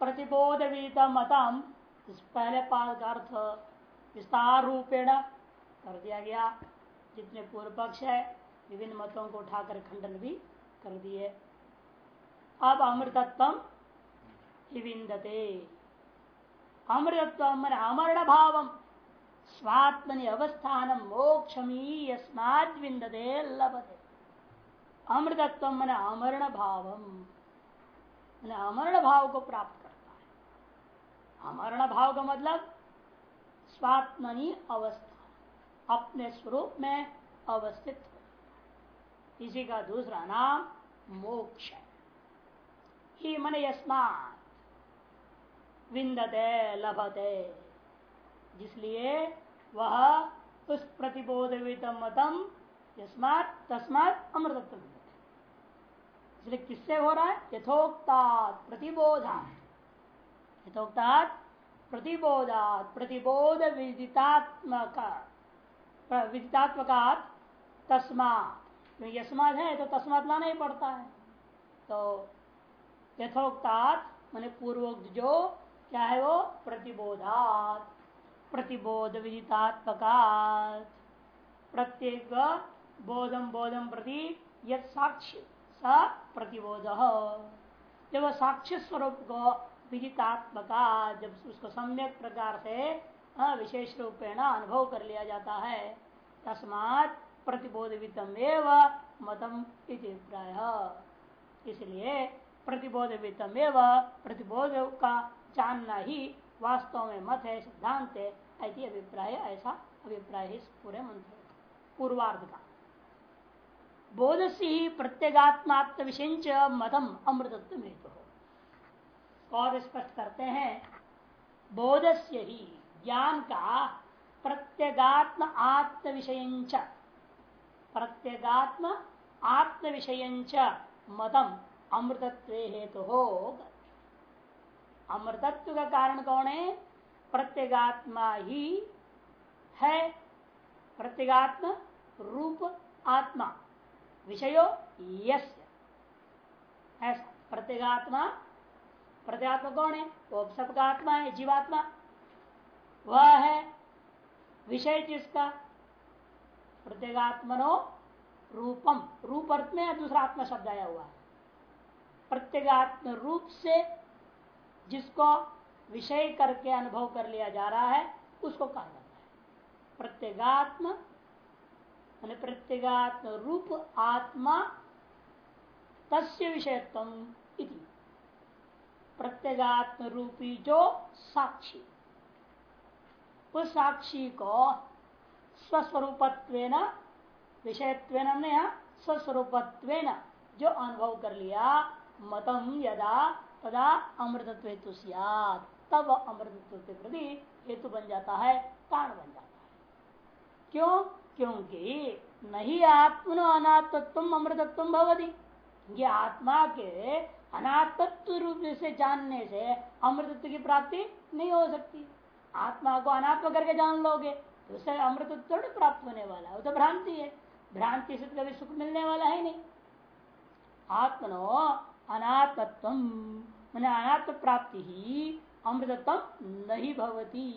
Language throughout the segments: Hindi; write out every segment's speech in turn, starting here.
प्रतिबोध मतम इस पहले पाद का अर्थ विस्तार रूपेण कर दिया गया। जितने पूर्व पक्ष है, विभिन्न मतों को उठाकर खंडन भी कर दिए। अब अमृतत्व विंदते अमृतत्व मन अमरण भाव स्वात्मनि अवस्थान मोक्षमी यस्माद लभते। अमृतत्व मन अमरण भाव मैंने अमरण भाव को प्राप्त अमरण भाव का मतलब स्वात्मनी अवस्था। अपने स्वरूप में अवस्थित हो। इसी का दूसरा नाम मोक्ष ही। मन यस्मात। विंदते लभते। जिसलिए वह उस प्रतिबोध मतम यस्मात, तस्मात अमृतत्व इसलिए किससे हो रहा है? यथोक्ता प्रतिबोधा यथोक्ता प्रतिबोधा प्रतिबोध विदितात्मक विदितात्मक तस्मात। यस्मात है तो तस्मात लाना ही पड़ता है। तो यथोक्तात, मैंने पूर्वोक्त जो क्या है वो? प्रतिबोधात, प्रतिबोध विदितात्मक प्रत्येक बोधम बोधम प्रति यद साक्षी स प्रतिबोध। जब साक्ष्य स्वरूप को विदितात्मक जब उसको सम्यक प्रकार से विशेष रूपेण अनुभव कर लिया जाता है। तस्मात प्रतिबोध वितम एवं मतम अभिप्राय इसलिए प्रतिबोध वितम एवं प्रतिबोध का जानना ही वास्तव में मत है, सिद्धांत है, ऐसी अभिप्राय, ऐसा अभिप्राय इस पूरे मंत्र पूर्वार्ध का। बोध से ही प्रत्येगात्मात्म विषय मतम अमृतत्व हेतु और स्पष्ट करते हैं बोध से ही ज्ञान का प्रत्यगात्म आत्म विषय प्रत्यगात्म आत्म विषय मतम अमृतत्व हेतु हो। अमृतत्व का कारण कौन है? प्रत्यगात्मा ही है। प्रत्यगात्म रूप आत्मा, विषयो यस ऐसा, प्रत्यगात्मा प्रत्यात्मा कौन है? वो सबका आत्मा है, जीवात्मा। वह है विषय जिसका प्रत्येगात्मनो रूपम। रूप अर्थ में दूसरा आत्मा शब्द आया हुआ है। प्रत्येगात्म रूप से जिसको विषय करके अनुभव कर लिया जा रहा है, उसको कहा जाता है। प्रत्येगात्म प्रत्येगात्म रूप आत्मा तस्य विषयत्व। प्रत्येगात्म रूपी जो साक्षी। उस साक्षी को स्वस्वरूपत्व विषयत्व स्वस्वरूपत्व जो अनुभव कर लिया, मतम यदा तदा अमृतत्व हेतु तब अमृतत्व के प्रति हेतु बन जाता है, कारण बन जाता है। क्यों? क्योंकि नहीं आत्मनो अनात्म अमृतत्व भवती, ये आत्मा के अनात्मत्व रूप से जानने से अमृतत्व की प्राप्ति नहीं हो सकती। आत्मा को अनात्म करके जान लोगे तो उससे अमृतत्व प्राप्त होने वाला वो तो भ्रांति है। भ्रांति से कभी सुख मिलने वाला है नहीं। आत्मनो अनात्मत्व, मैंने अनात्म प्राप्ति ही अमृतत्व नहीं भवती।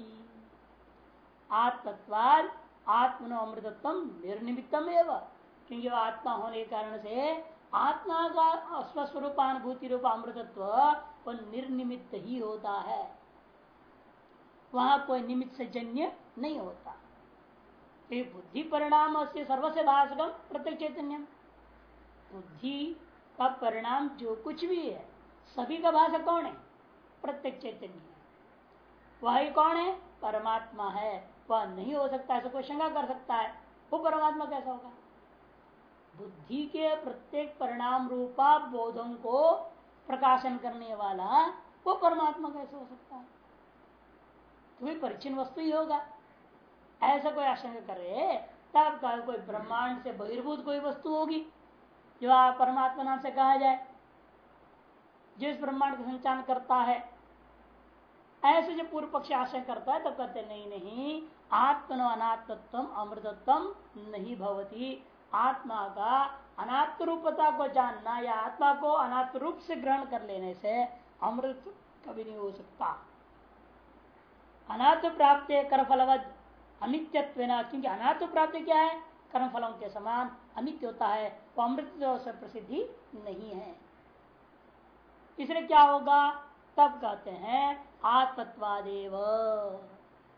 आत्मत्वाद आत्मनो अमृतत्व निर्निमित्तम एवं क्योंकि वह आत्मा होने के कारण से आत्मा का स्वस्वरूपानुभूति रूप अमृतत्व वो निर्निमित्त ही होता है। वहाँ कोई निमित्त से जन्य नहीं होता। बुद्धि परिणाम से सर्वस्व भाषकम प्रत्येक चैतन्य बुद्धि का परिणाम जो कुछ भी है, सभी का भाषा कौन है? प्रत्येक चैतन्य वह ही कौन है? परमात्मा है। वह नहीं हो सकता, ऐसा कोई शंका कर सकता है। वो परमात्मा कैसा होगा? बुद्धि के प्रत्येक परिणाम रूपा बोधों को प्रकाशन करने वाला वो परमात्मा कैसे हो सकता है? तुम्हें परिचिन वस्तु ही होगा। ऐसा कोई आशंका करे, तब का कोई ब्रह्मांड से बहिर्भूत कोई वस्तु होगी, जो आप परमात्मा नाम से कहा जाए जिस ब्रह्मांड का संचालन करता है। ऐसे जो पूर्व पक्ष आशय करता है, तब कहते नहीं नहीं, आत्मनो अनात्मत्व, अमृतत्व नहीं भवती। आत्मा का अनात्म रूपता को जानना या आत्मा को अनात्म रूप से ग्रहण कर लेने से अमृत कभी नहीं हो सकता। अनाथ प्राप्त कर फलवद अनित्यत्व क्योंकि अनाथ प्राप्त क्या है? कर्म फलों के समान अनित्य होता है, वो अमृत से प्रसिद्धि नहीं है। इसलिए क्या होगा? तब कहते हैं, आत्मत्वादेव।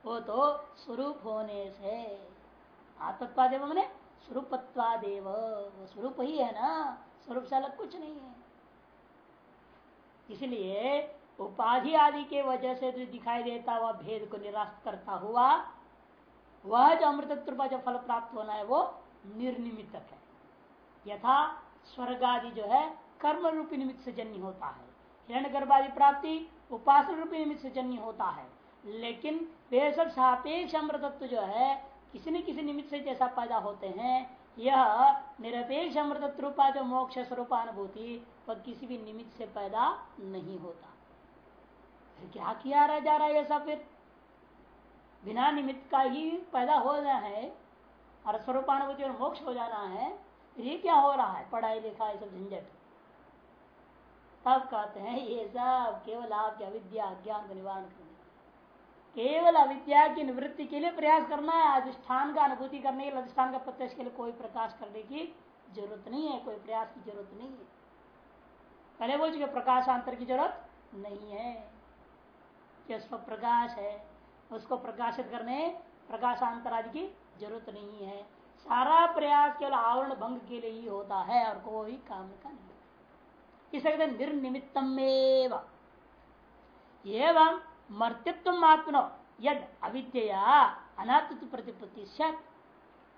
वो तो स्वरूप होने से, आत्मत्वादेव मैंने स्वरूपत्वादेव। वो स्वरूप ही है ना, स्वरूप से अलग कुछ नहीं है। इसलिए उपाधि आदि के वजह से जो दिखाई देता हुआ भेद को निराश करता हुआ, वह जो अमृतत्व का जो फल प्राप्त होना है, वो निर्निमितक है। यथा स्वर्ग आदि जो है कर्म रूपी निमित्त से जन्य होता है। हिरण गर्भादि प्राप्ति उपासन रूपी निमित्त से जन्य होता है। लेकिन वे सब सापेक्ष अमृतत्व जो है किसी न किसी निमित्त से जैसा पैदा होते हैं, यह निरपेक्ष अमृत रूपा जो मोक्ष स्वरूपानुभूति वह किसी भी निमित्त से पैदा नहीं होता। फिर क्या किया रह जा रहा है ऐसा फिर? बिना निमित्त का ही पैदा हो जाना है, और स्वरूपानुभूति और मोक्ष हो जाना है ये क्या हो रहा है? पढ़ाई लिखाई सब झंझट। तब कहते हैं, ये सब केवल आपकी अविद्या, ज्ञान का निवारण केवल अविद्या की निवृत्ति के लिए प्रयास करना है। अधिष्ठान का अनुभूति करने के लिए, अधिष्ठान का प्रत्यक्ष के लिए कोई प्रकाश करने की ज़रूरत नहीं है, कोई प्रयास की ज़रूरत नहीं है। पहले बोल चुके, प्रकाशांतर की ज़रूरत नहीं है। जो स्व प्रकाश है। उसको प्रकाशित करने, प्रकाशांतर आदि की ज़रूरत नहीं है। सारा प्रयास केवल आवरण भंग के लिए ही होता है और कोई काम का नहीं। इसे कहते निर्निमित्तम एवं मर्तित्व आत्मनो यद अविद्या अनात्व प्रतिपत्ति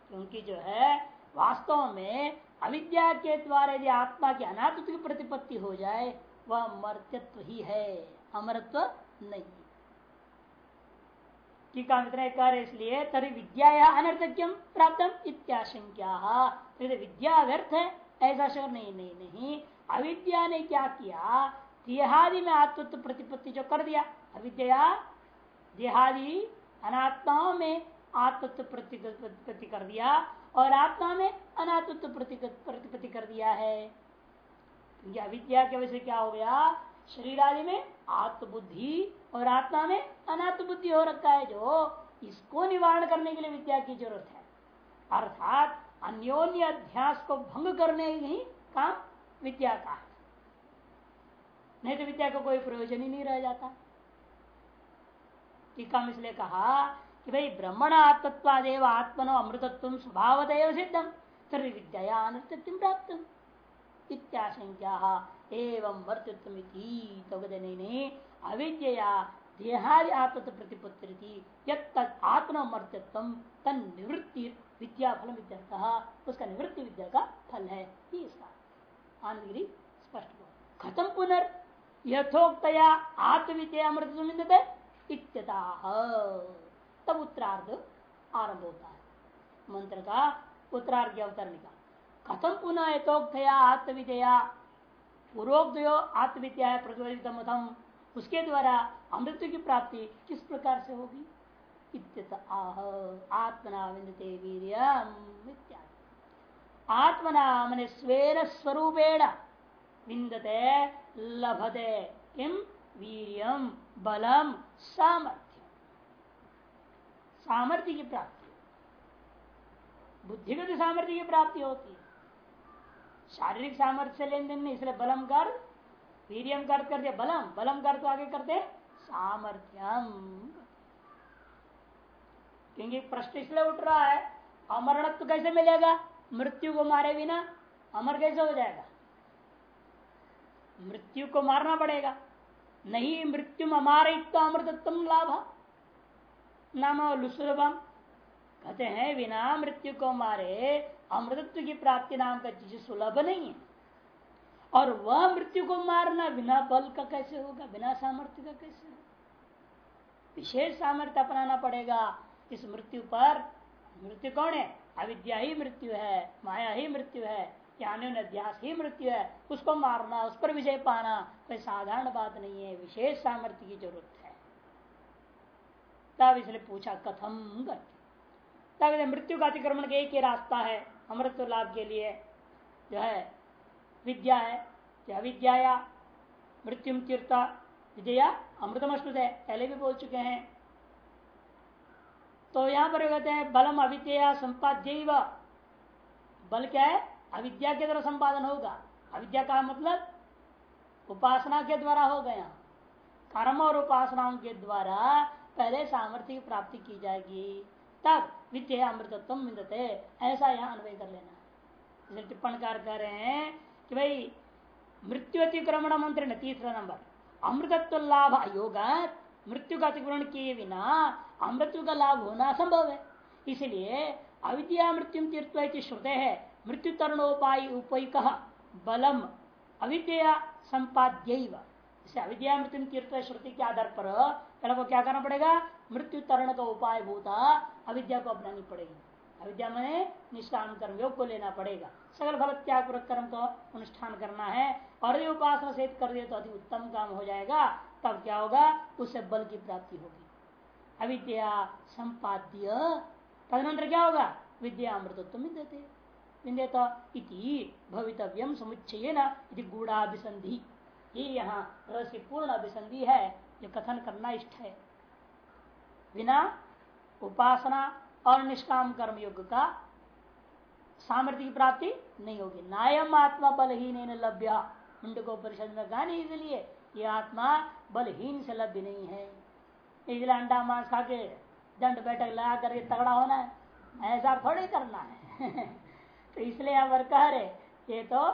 क्योंकि जो है, वास्तव में अविद्या के द्वारा यदि आत्मा की अनात्व की प्रतिपत्ति हो जाए, वह मर्त्यत्व ही है, अमरत्व नहीं। टीका मित्र कर इसलिए, तरी विद्या या अनर्थक्यम प्राप्त इत्याशंक्या। विद्या व्यर्थ है, ऐसा शोर नहीं नहीं नहीं। अविद्या ने क्या किया? देहादि में आत्मत्व प्रतिपत्ति जो कर दिया, अविद्या, देहादि, अनात्माओं में आत्मत्व प्रतिपत्ति कर दिया और आत्मा में अनात्मत्व प्रतिपत्ति कर दिया है। अविद्या की वजह से क्या हो गया? शरीर आदि में आत्मबुद्धि और आत्मा में अनात्म बुद्धि हो रखा है जो इसको निवारण करने के लिए विद्या की ज़रूरत है। अर्थात अन्योन्य अध्यास को भंग करने ही काम विद्या का है। नहीं तो विद्या का को कोई प्रयोजन ही नहीं रह जाता। टीका में इसलिए कहा कि भाई ब्रह्मण आत्मत्वादेव आत्मनो अमृतत्व स्वभावदेव सिद्धम तरी विद्या अनृतत्व प्राप्त। इत्याशंका एवं वर्तित्व नहीं अविद्या देहादि आत्म प्रतिपत्ति आत्मर्त्यत्व तन निवृत्ति विद्या फल उसका निवृत्ति विद्या का फल है। ही इसका आनंदगिरी स्पष्ट खत्म पुनर् यथोक्तया आत्मविद्या अमृत तब उत्तरार्ध आरंभ होता है। मंत्र का उत्तरार्ध अवतरण का। कथम पुनः यथोक्तया आत्मविद्या पूर्वोक्त आत्मविद्या प्रतिबंधित मतम उसके द्वारा अमृत की प्राप्ति किस प्रकार से होगी? आह आत्मना विन्दते वीर्यम आत्मना मन स्वेन स्वरूपेण विन्दते, लभते। किम वीरियम बलम सामर्थ्य सामर्थ्य की प्राप्ति। बुद्धिगत सामर्थ्य की प्राप्ति होती है। शारीरिक सामर्थ्य से लेन देन नहीं, इसलिए बलम कर, वीरियम कर करते, बलम बलम कर तो आगे करते, सामर्थ्यम क्योंकि प्रश्न इसलिए उठ रहा है, अमरणत्व कैसे मिलेगा? मृत्यु को मारे बिना, अमर कैसे हो जाएगा? मृत्यु को मारना पड़ेगा। नहीं, मृत्यु अमार अमृतत्व लाभ नाम लुसुलभम कहते हैं, बिना मृत्यु को मारे, अमृतत्व की प्राप्ति नाम का चीज़ सुलभ नहीं है। और वह मृत्यु को मारना बिना बल का कैसे होगा, बिना सामर्थ्य का कैसे होगा? विशेष सामर्थ्य अपनाना पड़ेगा। इस मृत्यु पर मृत्यु कौन है? अविद्या ही मृत्यु है, माया ही मृत्यु है। ज्ञान अध्यास ही मृत्यु है। उसको मारना, उस पर विजय पाना, कोई साधारण बात नहीं है। विशेष सामर्थ्य की ज़रूरत है। तब इसलिए पूछा, कथम तब मृत्यु का अतिक्रमण के एक ही रास्ता है, अमृत लाभ के लिए। जो है, विद्या है या विद्या या मृत्यु तीर्थ विद्या अमृतम अश्रुत है पहले भी बोल चुके हैं। तो यहाँ पर कहते हैं, बलम अविद्या संपाद्य बल क्या है? अविद्या के द्वारा संपादन होगा। अविद्या का मतलब उपासना के द्वारा हो गया। कर्म और उपासनाओं के द्वारा पहले सामर्थ्य की प्राप्ति की जाएगी। तब विद्या अमृतत्व मिलते। ऐसा यहाँ अन्वय कर लेना। टिप्पणकार कह रहे हैं कि भाई मृत्यु अतिक्रमण मंत्र न, तीसरा नंबर। अमृतत्व लाभ अयोग मृत्यु का अतिक्रमण किए बिना अमृत्यु का लाभ होना संभव है। इसलिए अविद्या मृत्यु तीर्थ श्रुते है। मृत्यु तरणोपाय उपयुक बलम, अविद्या संपाद्य अविद्या मृत्यु तीर्थ श्रुति के आधार पर पहले को क्या करना पड़ेगा? मृत्यु तरण का उपाय भूता अविद्या को अपनानी पड़ेगी। अविद्या में निष्ठान कर्म, योग को लेना पड़ेगा। सकल फल त्याग कर्म को अनुष्ठान करना है, और यदि उपासना से कर दिए तो अति उत्तम काम हो जाएगा, तब क्या होगा? उससे बल की प्राप्ति होगी। अविद्या संपाद्य, तदनंतर क्या होगा? विद्या अमृतत्व देते इति भवितव्यम समुच्चय न गूढ़ाभिसंधि ये यहाँ रहस्य पूर्ण अभिसंधि है जो कथन करना इष्ट है। बिना उपासना और निष्काम कर्म युग का सामर्थ्य की प्राप्ति नहीं होगी। नायम आत्मा बलहीन लभ्य। को परिषद में कहा नहीं इसलिए ये आत्मा बलहीन से लभ्य नहीं है। इसलिए अंडा मांस खा के दंड बैठक लगा करके तगड़ा होना है। ऐसा थोड़ी करना है। तो इसलिए यहाँ पर कह रहे ये तो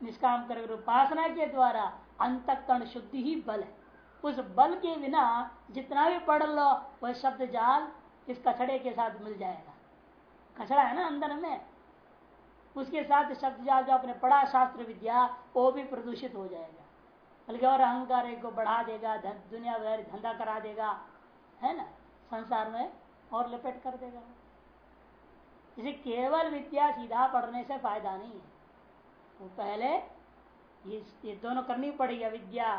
निष्काम कर उपासना के द्वारा अंत कर्ण शुद्धि ही बल है। उस बल के बिना जितना भी पढ़ लो, वह शब्द जाल इस कचड़े के साथ मिल जाएगा। कचड़ा है ना अंदर में? उसके साथ शब्द जाल जो आपने पढ़ा, शास्त्र विद्या, वो भी प्रदूषित हो जाएगा। बल्कि और अहंकार को बढ़ा देगा दुनिया भर धंधा करा देगा, है ना? संसार में और लपेट कर देगा। इसे केवल विद्या सीधा पढ़ने से फ़ायदा नहीं है। वो पहले ये, ये दोनों करनी पड़ेगी अविद्या।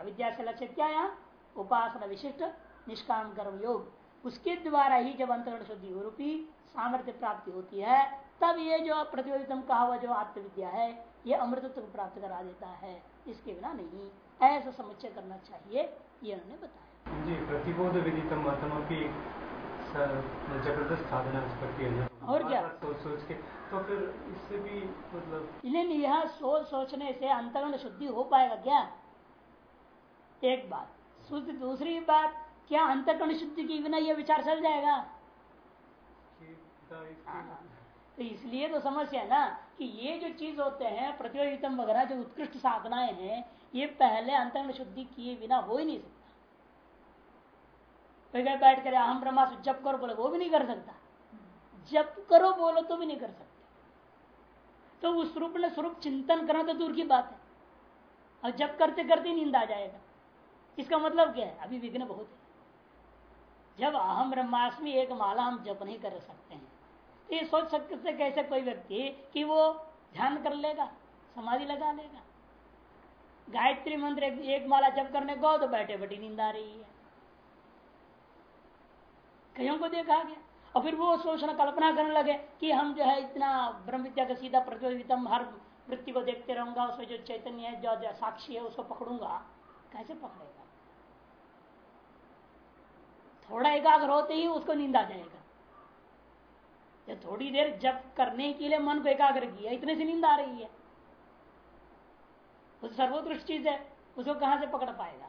अविद्या से लक्ष्य क्या यहाँ? उपासना विशिष्ट निष्काम कर्म योग। उसके द्वारा ही जब अंतरण शुद्धि रूपी सामर्थ्य प्राप्ति होती है तब ये जो प्रतियोगितम कहा हुआ जो आत्मविद्या है ये अमृतत्व को प्राप्त करा देता है। इसके बिना नहीं। ऐसा समुच्चय करना चाहिए ये उन्होंने बताया। जी प्रतिबोध विदितम ज़बरदस्त साधना और क्या? सोच सोच के। तो फिर इससे भी मतलब नहीं यह सोच सोचने से अंतरण शुद्धि हो पाएगा क्या? एक बात। शुद्ध दूसरी बात क्या अंतकरण शुद्धि की बिना यह विचार चल जाएगा? हाँ, तो इसलिए तो समस्या है ना कि ये जो चीज़ होते हैं प्रतियोगितम वगैरह जो उत्कृष्ट साधनाएँ हैं ये पहले अंतकरण शुद्धि किए बिना हो ही नहीं सकता। बैठ कर हम ब्रह्मा से जप करो बोले वो भी नहीं कर सकता। जप करो बोलो तो भी नहीं कर सकते। तो उस रूप में स्वरूप चिंतन करना तो दूर की बात है। और जब करते करते नींद आ जाएगा। इसका मतलब क्या है? अभी विघ्न बहुत है। जब अहम ब्रह्मास्मि एक माला हम जप नहीं कर सकते हैं तो ये सोच सकते कैसे कोई व्यक्ति कि वो ध्यान कर लेगा समाधि लगा लेगा। गायत्री मंत्र एक, एक माला जप करने को तो बैठे बैठे नींद आ रही है। कईयों को देखा गया। और फिर वो सोचना कल्पना करने लगे कि हम जो है इतना ब्रह्म विद्या का सीधा प्रतियोगिता हर वृत्ति को देखते रहूँगा उसमें जो चैतन्य है जो, साक्षी है उसको पकड़ूँगा। कैसे पकड़ेगा? थोड़ा एकाग्र होते ही उसको नींद आ जाएगा। जब थोड़ी देर जब करने के लिए मन को एकाग्र किया इतने से नींद आ रही है। वो सर्वोत्कृष्ट चीज़ है उसको कहाँ से पकड़ पाएगा?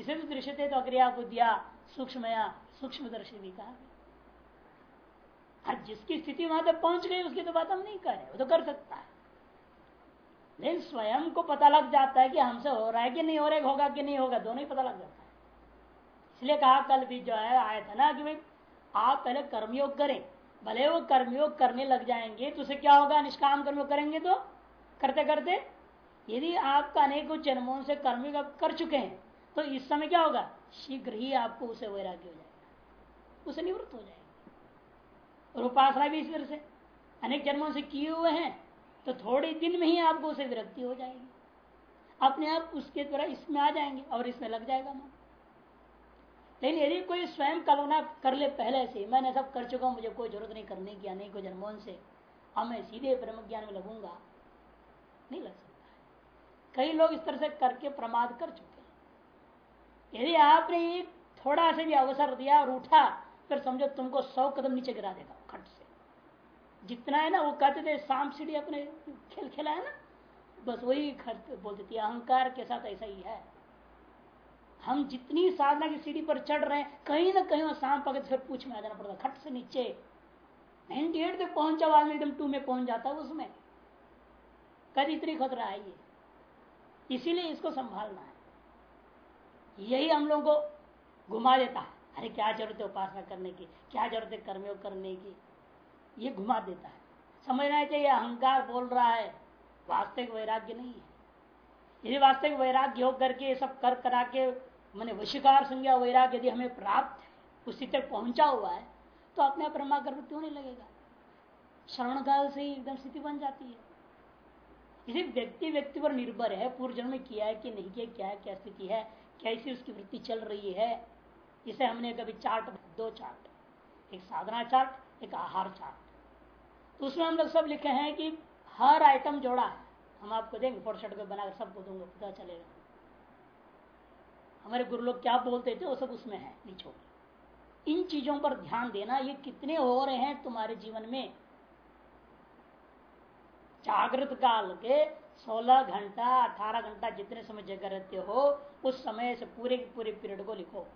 इसे भी दृश्य थे तो अग्रिया बुद्धिया सूक्ष्म सूक्ष्म दर्शी भी कहा जिसकी स्थिति वहाँ तक पहुँच गई, उसकी तो बात हम नहीं करें वो तो कर सकता है। लेकिन स्वयं को पता लग जाता है कि हमसे हो रहा है कि नहीं हो रहा है, होगा कि नहीं होगा, दोनों ही पता लग जाता है। इसलिए कहा, कल भी जो है, आया था ना कि भाई, आप पहले कर्मयोग करें, भले वो कर्मयोग करने लग जाएँगे तो उसे क्या होगा, निष्काम कर्म करेंगे तो? करते करते? यदि आपका अनेकों जन्मों से कर्मयोग कर चुके हैं तो इस समय क्या होगा? शीघ्र ही आपको उसे वैराग्य हो जाएगा। उसे निवृत्त हो जाएगा। और उपासना भी तरह से। अनेक जन्मों से किए हुए हैं तो थोड़े दिन में ही आपको उसे विरक्ति हो जाएगी। अपने आप उसके द्वारा इसमें आ जाएँगे और इसमें लग जाएगा मन। लेकिन यदि कोई स्वयं कल्पना कर ले पहले से, मैंने सब कर चुका हूँ, मुझे कोई ज़रूरत नहीं करने की, अनेक जन्मों से, अब मैं सीधे ब्रह्म ज्ञान में लगूँगा। नहीं लग सकता कई लोग इस तरह से करके प्रमाद कर चुके यदि आपने थोड़ा सा भी अवसर दिया और उठा, फिर समझो तुमको सौ कदम नीचे गिरा देगा जितना है ना, वो कहते थे सांप सीढ़ी अपने खेल खेला है ना? बस वही बोलते थे, अहंकार के साथ ऐसा ही है। हम जितनी साधना की सीढ़ी पर चढ़ रहे हैं, कहीं ना कहीं वो सांप पकड़ फिर पूछ में आ जाना पड़ता, खट से नीचे। नाइनटी एट तक पहुँचा आदमी एकदम टू में पहुँच जाता है उसमें। कद इतनी खतरा है ये। इसीलिए इसको संभालना है। यही हम लोग को घुमा देता है। अरे, क्या ज़रूरत है उपासना करने की? क्या ज़रूरत है कर्मयोग करने की? ये घुमा देता है। समझना चाहिए अहंकार बोल रहा है? वास्तविक वैराग्य नहीं है। यदि वास्तविक वैराग्य हो करके ये सब कर करा के मैंने वशिकार संज्ञा वैराग्य यदि हमें प्राप्त उसी तक पहुँचा हुआ है तो अपने आप गर्भ क्यों नहीं लगेगा? श्रवण काल से ही एकदम स्थिति बन जाती है। इसी व्यक्ति व्यक्ति पर निर्भर है पूर्व जन्म में किया है कि नहीं किया, क्या क्या स्थिति है, कैसी उसकी वृत्ति चल रही है, इसे हमने कभी चार्ट, दो चार्ट, एक साधना चार्ट, एक आहार चार्ट। तो उसमें हम लोग सब लिखे हैं कि हर आइटम जोड़ा। है हम आपको देंगे फोटोशॉट को बनाकर सबको दूँगा, पता चलेगा। हमारे गुरु लोग क्या बोलते थे, वो सब उसमें है निचोड़ इन चीज़ों पर ध्यान देना, ये कितने हो रहे हैं तुम्हारे जीवन में। जागृत काल के 16 घंटा 18 घंटा जितने समय जगह रहते हो, उस समय से पूरे के पूरे पीरियड को लिखो।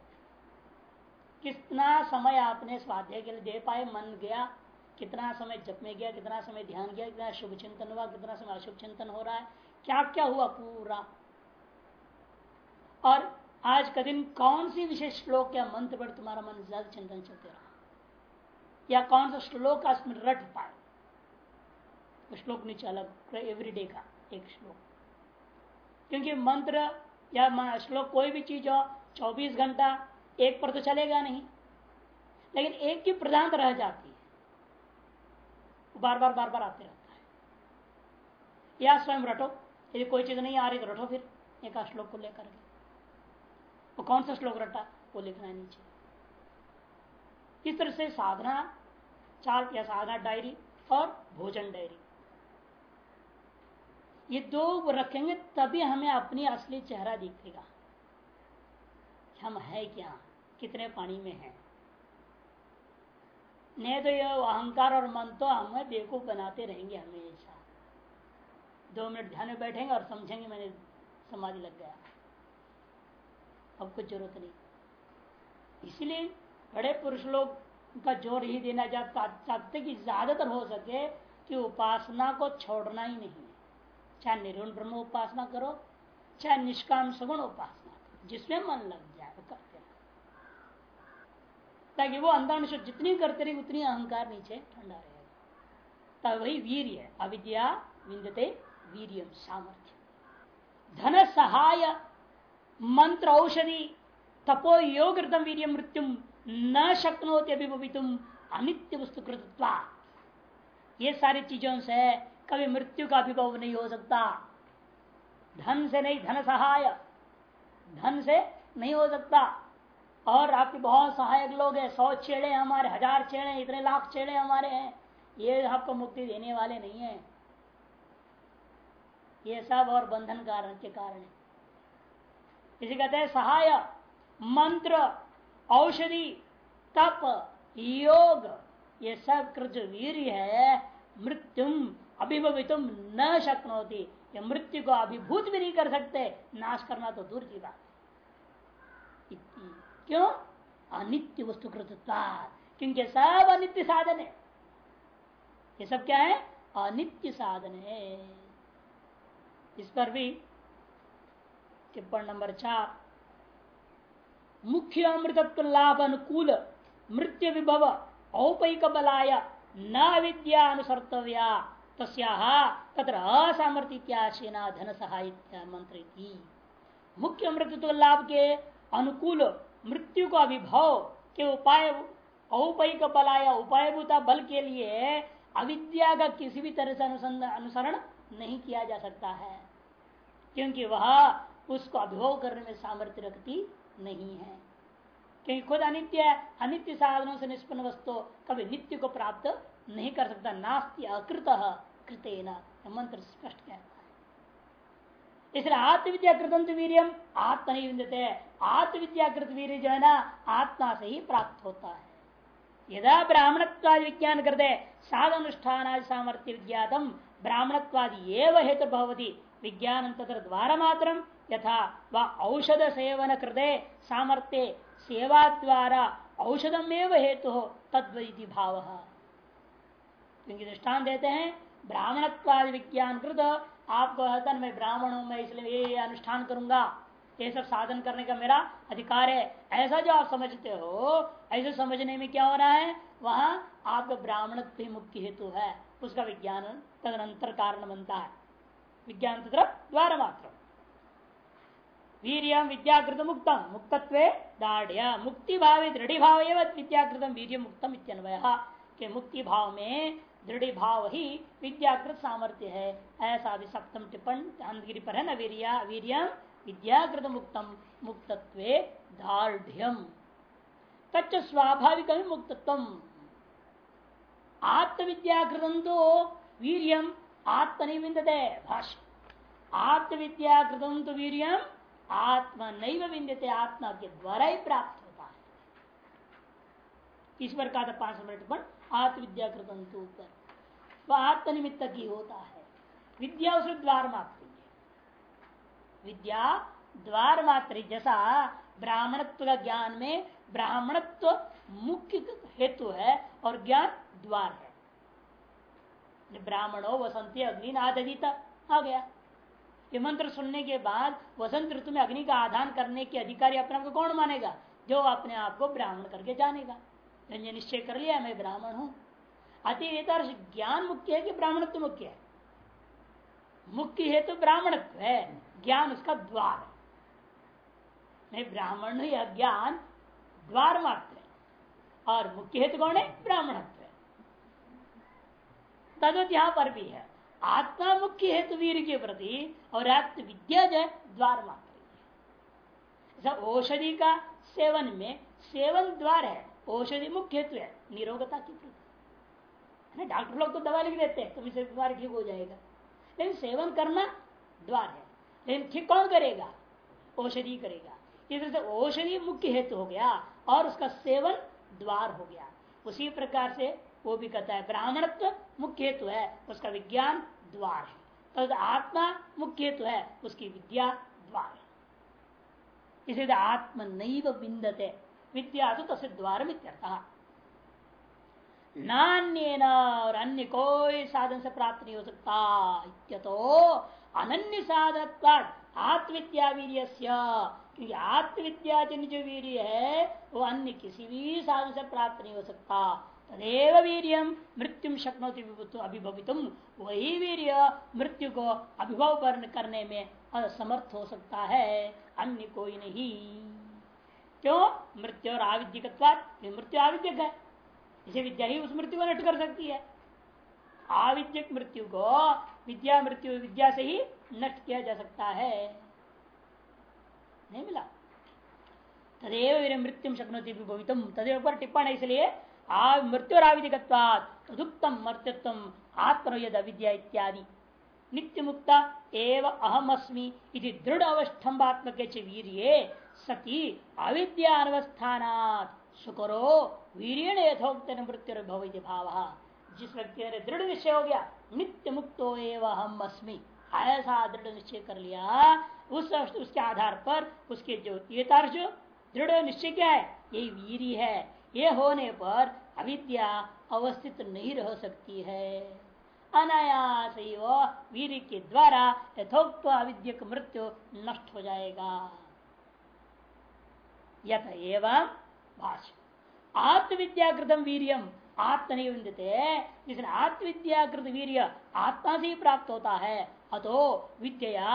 कितना समय आपने स्वाध्याय के लिए दे पाए, मन गया कितना समय जप में गया, कितना समय ध्यान गया, कितना शुभ चिंतन हुआ, कितना समय अशुभ चिंतन हो रहा है, क्या क्या हुआ पूरा? और आज का दिन कौन सी विशेष श्लोक या मंत्र पर तुम्हारा मन ज़्यादा चिंतन चलते रहा? या कौन सा श्लोक का रट पाए तो श्लोक नीचे अलग एवरीडे का एक श्लोक। क्योंकि मंत्र या श्लोक कोई भी चीज़ हो 24 घंटा, एक पर तो चलेगा नहीं। लेकिन एक की प्रधान रह जाती। बार बार बार बार आते रहता है। या स्वयं रटो, यदि कोई चीज़ नहीं आ रही तो रटो फिर, एक श्लोक को लेकर के। वो कौन सा श्लोक रटा, वो लिखना है नीचे। इस तरह से साधना चार्ट या साधना डायरी और भोजन डायरी। ये दो रखेंगे, तभी हमें अपनी असली चेहरा दिखेगा। हम है क्या? कितने पानी में है? नहीं तो ये अहंकार और मन तो हमें बेवकूफ़ बनाते रहेंगे हमेशा दो मिनट ध्यान में बैठेंगे और समझेंगे मैंने समाधि लग गया। अब कुछ ज़रूरत नहीं। इसलिए बड़े पुरुष लोग का ज़ोर ही देना चाहते कि ज़्यादातर हो सके कि उपासना को छोड़ना ही नहीं। है चाहे निर्गुण ब्रह्म उपासना करो, चाहे निष्काम सगुण उपासना करो, जिसमें मन लग जाए। ताकि वो अंदर जितनी करते रहे, उतनी अहंकार नीचे ठंडा रहेगा। तब वही वीर अविद्या, विंदते, वीरियम, सामर्थ्य। धन सहाय, मंत्र औषधि, तपो योग वीर मृत्यु न शक्नोति अभिभवितुम, अनित्य वस्तु कृतत्वा ये सारी चीज़ों से कभी मृत्यु का अभिभव नहीं हो सकता। धन से नहीं, धन सहाय, धन से नहीं हो सकता। और आपके बहुत सहायक लोग हैं, सौ चेड़े हमारे, हज़ार चेड़े इतने लाख चेड़े हमारे हैं। ये आपको मुक्ति देने वाले नहीं है। ये सब और बंधन कारण के कारण है। इसे कहते हैं सहाय, मंत्र, औषधि, तप, योग। ये सब कृत वीर है मृत्यु अभिभवितुम न शक्नोती। ये मृत्यु को अभिभूत भी नहीं कर सकते, नाश करना तो दूर की बात। क्यों? अनित्य वस्तु क्योंकि सब अनित्य साधन है। ये सब क्या है? अनित्य साधन है। इस पर भी टिप्पण नंबर चार। मुख्य अमृतत्व लाभ अनुकूल, मृत्यु विभव, औपैक बलाय, न विद्या अनुसर्तव्या तत्र असामर्थ्यना धन सहाय मंत्र मुख्य अमृतत्व लाभ के अनुकूल मृत्यु का विभव के उपाय औपैक बलाया उपायभूता बल के लिए अविद्या का किसी भी तरह से अनुसरण नहीं किया जा सकता है। क्योंकि वह उसको अभिभव करने में सामर्थ्य रखती नहीं है। क्योंकि खुद अनित्य है अनित्य साधनों से निष्पन्न वस्तु कभी नित्य को प्राप्त नहीं कर सकता। नास्ति अकृत कृत मंत्र स्पष्ट कहता इसलिए आत्मविद्या कृतंत वीरियम, आत्मा नहीं विन्दते आत्मविद्या कृत वीर जो है ना, आत्मा से ही प्राप्त होता है। यदा ब्राह्मणत्वाद विज्ञान करते साधनुष्ठान सामर्थ्य विज्ञातम, ब्राह्मणत्वादि एवं हेतु भवती। विज्ञान तथा द्वारा मात्र यथा व औषध सेवन कृते, सामर्थ्य सेवा द्वारा औषधम एवं हेतु हो तद्वैति भाव। क्योंकि दृष्टान देते हैं, ब्राह्मणत्वादि विज्ञान कृत आपको कहता मैं ब्राह्मण हूँ मैं, इसलिए ये अनुष्ठान करूँगा। ये सब साधन करने का मेरा अधिकार है। ऐसा जो आप समझते हो, ऐसे समझने में क्या हो रहा है? वहाँ आपका ब्राह्मण ही मुक्ति हेतु है। उसका विज्ञान तदनंतर कारण बनता है। विज्ञान तरफ़ द्वार मात्र। वीरियम विद्याकृत मुक्तम मुक्तत्व दाढ़ मुक्ति भाव दृढ़ भाव एवं विद्याकृतम वीर मुक्तम इत्यन्वय। के मुक्ति भाव में दृढ़ भाव ही विद्याकृत सामर्थ्य है। ऐसा भी सप्तम टिप्पण, अंधगिरी पर है न, वीरिया वीरियम विद्याकृत मुक्तम, मुक्तत्व दार्ढ़ तच्च स्वाभाविक मुक्तत्व। आत्मविद्याकृतम तो वीरियम आत्मनिविंदते भाष्य। आत्मविद्याकृतम तो वीरियम आत्मा नहीं विंदते आत्मा के द्वारा ही प्राप्त होता है। इस पर कहा था पाँच मिनट पर आत्मविद्या कृतंतु ऊपर। वह आत्मनिमित्त की होता है। विद्या उस द्वार मात्र विद्या द्वार मात्र जैसा ब्राह्मणत्व का ज्ञान में ब्राह्मणत्व मुख्य हेतु है और ज्ञान द्वार है। ब्राह्मणो वसंत अग्नि नादीता आ गया। ये मंत्र सुनने के बाद वसंत ऋतु में अग्नि का आधान करने के अधिकारी अपने आप को कौन मानेगा? जो अपने आप को ब्राह्मण करके जानेगा। मैंने निश्चय कर लिया मैं ब्राह्मण हूँ। अति अतिवेतर ज्ञान मुख्य है कि ब्राह्मणत्व मुख्य है? मुख्य है तो ब्राह्मणत्व है, ज्ञान उसका द्वार नहीं, ब्राह्मण या ज्ञान द्वार मात्र है। और मुख्य हेतु कौन है? ब्राह्मणत्व है। तद यहाँ पर भी है, आत्मा मुख्य हेतु वीर के प्रति और आत्म विद्या जो है, द्वार मात्र औषधि का सेवन में सेवन द्वार है। औषधि मुख्य है, निरोगता की प्रति डॉक्टर लोग तो दवा लिख देते हैं तुम इसे बीमारी ठीक हो जाएगा। लेकिन सेवन करना द्वार है, लेकिन ठीक कौन करेगा? औषधि करेगा। इस से औषधि मुख्य हेतु हो गया और उसका सेवन द्वार हो गया। उसी प्रकार से वो भी कहता है, ब्राह्मणत्व मुख्य हेतु है, उसका विज्ञान द्वार है। तद आत्मा मुख्य हेतु है, उसकी विद्या द्वार है। इसे आत्म नैव बिंदते विद्या तो तसे द्वार नान्य और अन्य कोई साधन से प्राप्त नहीं हो सकता तो अनन्य साधक आत्मविद्या वीर क्योंकि आत्मविद्या जन जो वीर है वो अन्य किसी भी साधन से प्राप्त नहीं हो सकता। तदेव वीरियम मृत्यु शक्नोति अभिभवितुम वही वीर मृत्यु को अभिभव करने में असमर्थ हो सकता है। अन्य कोई नहीं। क्यों मृत्यु और आविद्यक मृत्यु आविद्यक है। इसे विद्या ही उस मृत्यु को नष्ट कर सकती है। आविद्यक मृत्यु को विद्या मृत्यु विद्या से ही नष्ट किया जा सकता है। नहीं मिला। तदेव मृत्यु शक्नोति भवितुम तदेव पर टिप्पण है इसलिए मृत्यु आविधिकवाद तदुक्तम मर्त्यत्व आत्म यद अविद्या इत्यादि। नित्य मुक्ता एव अहम अस्मी दृढ़ अवस्थम्भात्मक वीर सती अविद्या सुकरो वीर यथोक्त मृत्यु भाव। जिस व्यक्ति ने दृढ़ निश्चय हो गया नित्य मुक्तो एवं हम अस्मी। ऐसा दृढ़ निश्चय कर लिया। उस उसके आधार पर उसके जो ये जो दृढ़ निश्चय क्या है? ये वीरी है। ये होने पर अविद्या अवस्थित नहीं रह सकती है। अनायास ही वो वीर के द्वारा यथोक्त अविद्यक मृत्यु नष्ट हो जाएगा। यथ एवं भाष्य आत्मविद्याकृतम वीरियम आत्म नहीं विंदते जिसने आत्मविद्याकृत वीर्य आत्मा से ही प्राप्त होता है अतो विद्या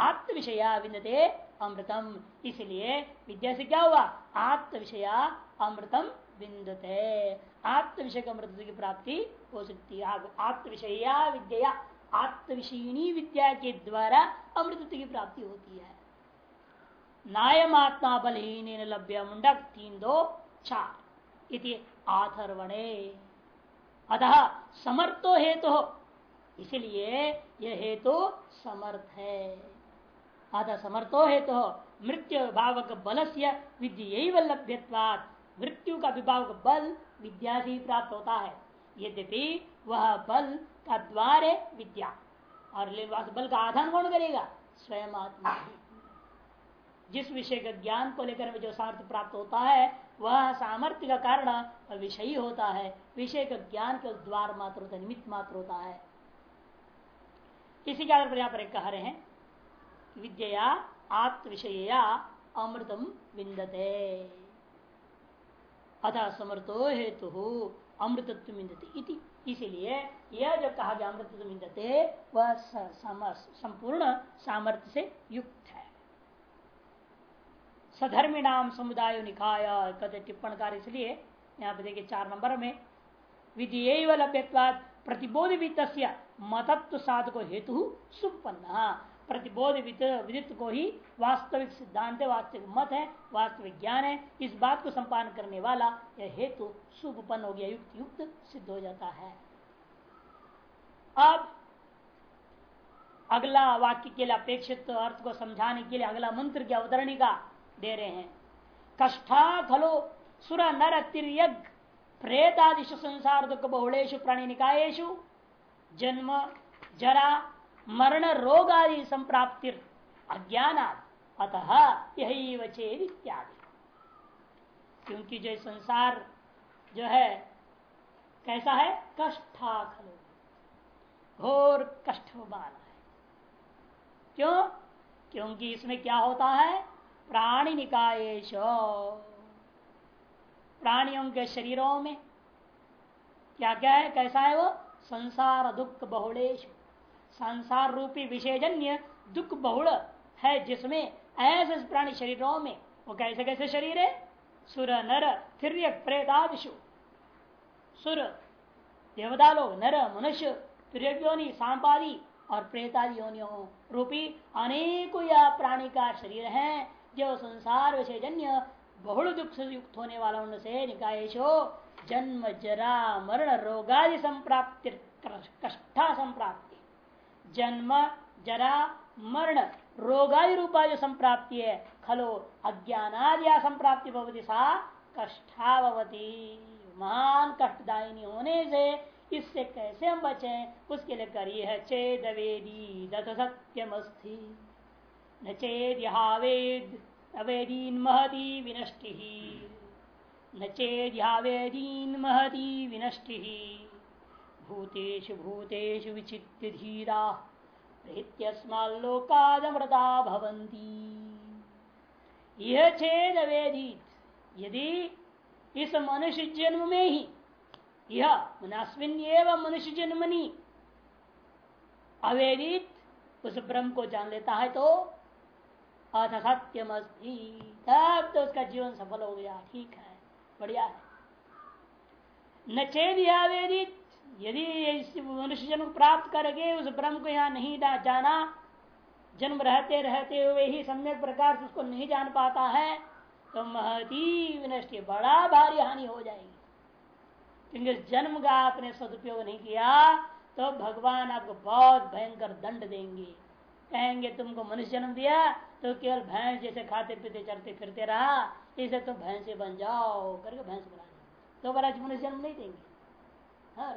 आत्म विषया विन्दते अमृतम। इसलिए विद्या से क्या हुआ आत्म विषया अमृतम विन्दते। आत्म विषय अमृत की प्राप्ति हो सकती है आत्म विषया विद्या आत्म विषयनी विद्या के द्वारा अमृत की प्राप्ति होती है। नायम आत्मा बलहीन लभ्य मुंडक तीन दो चार। इति आथर्वणे। अतः समर्थो हेतु। तो इसलिए यह हेतु तो समर्थ है। अतः समर्थो है तो मृत्यु विभावक बल से विद्य लभ्यवाद मृत्यु का विभावक बल विद्या से ही प्राप्त होता है। यद्यपि वह बल का द्वार है विद्या। और बल का आधान कौन करेगा। स्वयं आत्मा जिस विषय का ज्ञान को लेकर जो सामर्थ्य प्राप्त होता है, वह सामर्थ्य का कारण विषयी होता है। विषय का ज्ञान के द्वार मात्र होता है, निमित्त मात्र होता है। इसी के आधार पर पर कह रहे हैं विद्या विषय अमृतम विंदते। अतः समर्थो हेतु अमृतत्व मिंदते इसीलिए यह जो कहा गया अमृतत्व मिंदते वह संपूर्ण सामर्थ्य से युक्त सधर्मी नाम समुदाय निकाय कहते टिप्पण कार्य इसलिए यहाँ पे देखिए चार नंबर में विधि लभ्यवाद प्रतिबोध मतत्व साधको हेतु सुपन्न। प्रतिबोध विदित को ही वास्तविक सिद्धांत, वास्तविक मत है, वास्तविक ज्ञान है, इस बात को संपादन करने वाला यह हेतु सुपन्न हो गया युक्त युक्त सिद्ध हो जाता है। अब अगला वाक्य के लिए अपेक्षित अर्थ को समझाने के लिए अगला मंत्र की अवतरणी का दे रहे हैं। कष्ठा खलो सुर नर तिरयग प्रेतादिशु संसार दुख बहुलेशु प्राणी निकायेशु जन्म जरा मरण रोग आदि संप्राप्ति अज्ञान अतः यही वचेद इत्यादि। क्योंकि जो संसार जो है, कैसा है? कष्ठा खलो। घोर कष्ट वाला है। क्यों? क्योंकि इसमें क्या होता है? प्राणी निकायेश प्राणियों के शरीरों में क्या क्या है, कैसा है वो? संसार दुख बहुलेश संसार रूपी विषयजन्य दुख बहुल है जिसमें ऐसे प्राणी शरीरों में वो कैसे कैसे शरीर है? सुर, नर फिर प्रेतादिशु सुर देवता लोग नर, मनुष्य त्रियोनि सांपादी और प्रेतादि योनियों रूपी अनेकों प्राणी का शरीर है। जो संसार विषय जन्य बहुल दुख से युक्त होने वाला उनसे निकायशो जन्म जरा मरण रोगादि संप्राप्ति कष्टा संप्राप्ति। जन्म जरा मरण रोगादि रूपा जो संप्राप्ति है, खलो अज्ञानादि संप्राप्ति भवती सा कष्टावती महान कष्टदायिनी होने से इससे कैसे हम बचे? उसके लिए करिए चेद वेदी दत सत्यम न चेद्यावेद अवेदीन महती विनष्टि। न चेद्यावेदीन महती विनष्टि। भूतेषु भूतेषु विचित्य धीरा प्रीत्यस्मालोकादमृता भवंती यह छेद अवेदित, यदि इस मनुष्य जन्म में ही यह मनस्विन एवं मनुष्य जन्मनी, अवेदित, उस ब्रह्म को जान लेता है तो अथ सत्यम तब तो उसका जीवन सफल हो गया। ठीक है। बढ़िया है। न चेद वेदित यदि मनुष्य जन्म प्राप्त करके उस ब्रह्म को यहाँ नहीं जाना, जन्म रहते रहते हुए ही सम्यक प्रकार से उसको नहीं जान पाता है तो महती विनष्टि, बड़ा भारी हानि हो जाएगी। क्योंकि जन्म का आपने सदुपयोग नहीं किया तो भगवान आपको बहुत भयंकर दंड देंगे। कहेंगे, तुमको मनुष्य जन्म दिया तो केवल भैंस जैसे खाते पीते चलते फिरते रहा, इसे तुम भैंस से बन जाओ, करके भैंस बना तो बड़ा मनुष्य जन्म नहीं देंगे।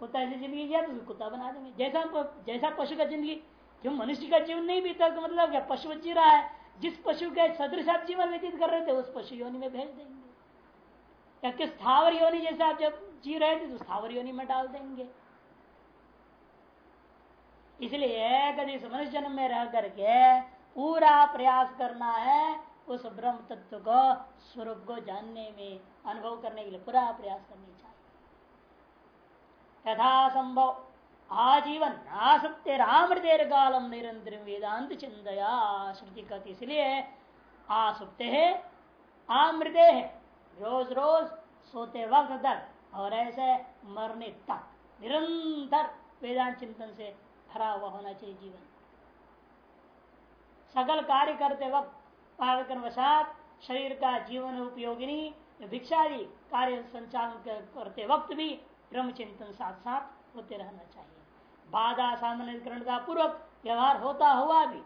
कुत्ता ऐसी ज़िंदगी जिया तो कुत्ता बना देंगे। जैसा जैसा पशु का ज़िंदगी, जो मनुष्य का जीवन नहीं बीता तो मतलब क्या? पशु जी रहा है। जिस पशु के सदृश आप जीवन व्यतीत कर रहे थे, उस पशु योनि में भेज देंगे। या किस स्थावर योनि जैसे आप जब जी रहे थे तो स्थावर योनि में डाल देंगे। इसलिए कभी मनुष्य जन्म में रह करके पूरा प्रयास करना है उस ब्रह्म तत्व को, स्वरूप को जानने में, अनुभव करने के लिए पूरा प्रयास करनी चाहिए। यथा संभव आजीवन आसत्य रामृतेर कालम निरंतर वेदांत चिंतया, श्रुति कहती इसलिए आसुप्ते है, आमृते है, रोज रोज सोते वक्त तक और ऐसे मरने तक निरंतर वेदांत चिंतन से भरा हुआ होना चाहिए जीवन। सकल कार्य करते वक्त पागवशात शरीर का जीवन उपयोगिनी भिक्षादि कार्य संचालन करते वक्त भी ब्रह्मचिंतन साथ साथ होते रहना चाहिए। बाधा सामान्य पूर्वक व्यवहार होता हुआ भी,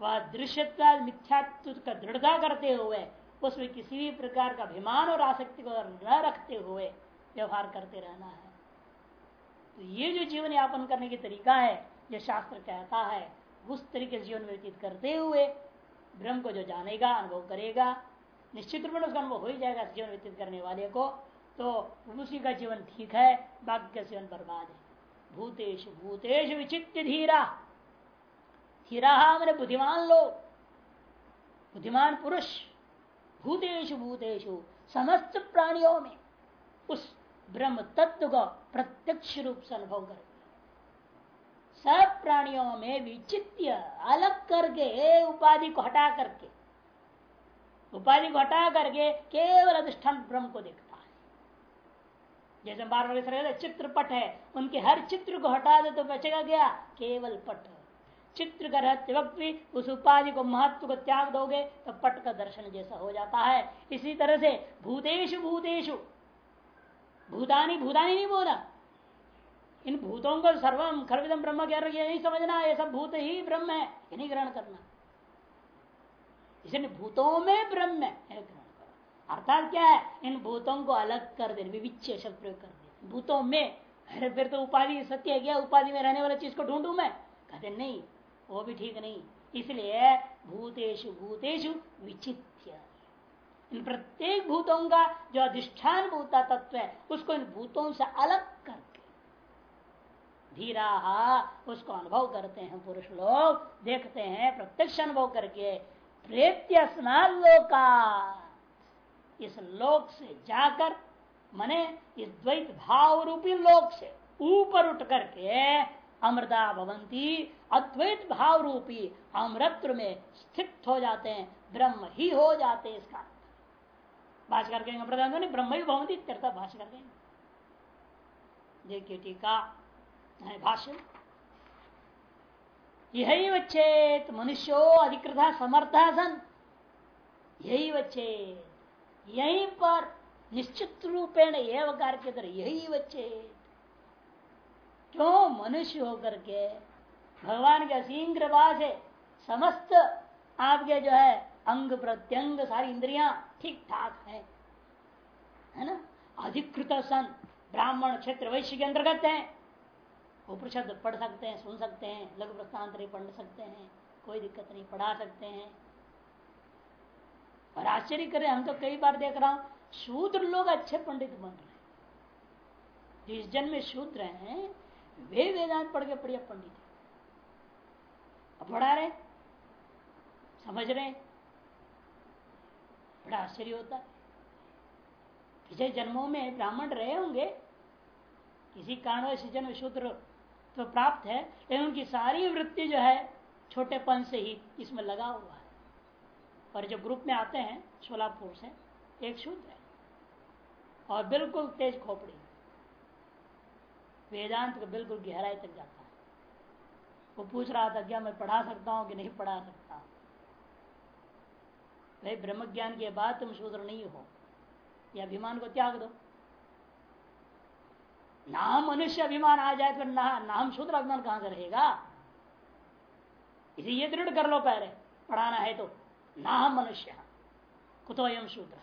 वह दृश्यता मिथ्यात्व का दृढ़ता करते हुए, उसमें किसी भी प्रकार का अभिमान और आसक्ति को न रखते हुए व्यवहार करते रहना है। तो ये जो जीवन यापन करने की तरीका है जो शास्त्र कहता है उस तरीके से जीवन व्यतीत करते हुए ब्रह्म को जो जानेगा, अनुभव करेगा, निश्चित रूप में उसका अनुभव हो ही जाएगा जीवन व्यतीत करने वाले को तो उसी का जीवन ठीक है, बाकी का जीवन बर्बाद है। भूतेश भूतेश विचित्र धीरा। धीरा मैंने बुद्धिमान लोग, बुद्धिमान पुरुष। भूतेशु भूतेशु समस्त प्राणियों में उस ब्रह्म तत्व को प्रत्यक्ष रूप से अनुभव कर। सब प्राणियों में विचित्य अलग करके उपाधि को हटा करके उपाधि को हटा करके केवल अधिष्ठान ब्रह्म को देखता है जैसे बार चित्रपट है उनके हर चित्र को हटा दे तो बचेगा गया केवल पट चित्र का रहते वक्त भी उस उपाधि को महत्व को त्याग दोगे तो पट का दर्शन जैसा हो जाता है इसी तरह से भूतेशु भूतेशु भूतानी भूतानी नहीं बोला इन भूतों को सर्वम खरविदम ब्रह्म कह रही नहीं समझना ये सब भूत ही ब्रह्म है, ये नहीं ग्रहण करना। इसलिए भूतों में ब्रह्म है ग्रहण करो। अर्थात क्या है? इन भूतों को अलग कर दे विविच्य शब्द प्रयोग कर दे भूतों में, अरे फिर तो उपाधि, सत्य है क्या? उपाधि में रहने वाला चीज़ को ढूंढू मैं? कहते, नहीं, वो भी ठीक नहीं। इसलिए भूतेशु भूतेशु विचित्य। इन प्रत्येक भूतों का जो अधिष्ठान भूता तत्व है, उसको इन भूतों से अलग करके धीरा उसको अनुभव करते हैं पुरुष लोग, देखते हैं, प्रत्यक्ष अनुभव करके, प्रेत्य लोका इस लोक से जाकर, मने इस द्वैत भाव रूपी लोक से ऊपर उठ करके, अमृता भवंती, अद्वैत भाव रूपी अमृत में स्थित हो जाते हैं, ब्रह्म ही हो जाते हैं इसका भाषकर कहेंगे प्रधान ब्रह्म ही भवंती भाषकर कहेंगे। देखिए टीका भाषण यही वच्चेत मनुष्यो अधिकृत समर्थ सन। यही वच्चेत यहीं पर निश्चित रूपेण एवं कार्य यही वच्चेत क्यों मनुष्य होकर के भगवान के असीम कृपा से समस्त आपके जो है अंग प्रत्यंग सारी इंद्रियाँ ठीक ठाक है है ना? अधिकृत सन, ब्राह्मण क्षेत्र वैश्य के अंतर्गत है। उपनिषद पढ़ सकते हैं, सुन सकते हैं, लघु प्रस्थांतरी पढ़ सकते हैं, कोई दिक्कत नहीं, पढ़ा सकते हैं। और आश्चर्य करें, हम तो कई बार देख रहा हूँ, शूद्र लोग अच्छे पंडित बन रहे हैं। जिस जन्म शूद्र हैं, वे वेदांत पढ़ के बढ़िया पंडित अब पढ़ा रहे समझ रहे बड़ा आश्चर्य होता है। पिछले जन्मों में ब्राह्मण रहे होंगे, किसी कारणवश जन्म शूद्र तो प्राप्त है, लेकिन उनकी सारी वृत्ति जो है, छोटेपन से ही इसमें लगा हुआ है। और जो ग्रुप में आते हैं सोलापुर से एक शूद्र है। और बिल्कुल तेज खोपड़ी, वेदांत को बिल्कुल गहराई तक जाता है। वो पूछ रहा था, क्या मैं पढ़ा सकता हूँ कि नहीं पढ़ा सकता? भाई ब्रह्म ज्ञान के बाद तुम शूद्र नहीं हो। यह अभिमान को त्याग दो। नाम मनुष्य अभिमान आ जाए तो ना, नाम शूद्र अभिमान कहाँ से रहेगा? इसे ये दृढ़ कर लो पहले, पढ़ाना है तो। नाम मनुष्य, कुतो एम शूद्र,